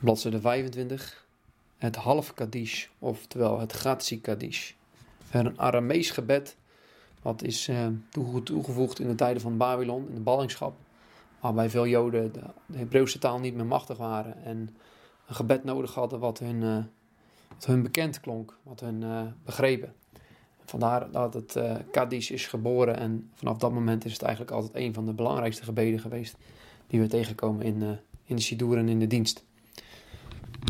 bladzijde 25, het half Kaddish, oftewel het Gatsi Kaddish. Een Aramees gebed, wat is uh, toegevoegd in de tijden van Babylon, in de ballingschap, waarbij veel Joden de, de Hebreeuwse taal niet meer machtig waren en een gebed nodig hadden wat hun, uh, wat hun bekend klonk, wat hun uh, begrepen. Vandaar dat het uh, Kaddish is geboren en vanaf dat moment is het eigenlijk altijd een van de belangrijkste gebeden geweest die we tegenkomen in, in de Sidoer en in de dienst.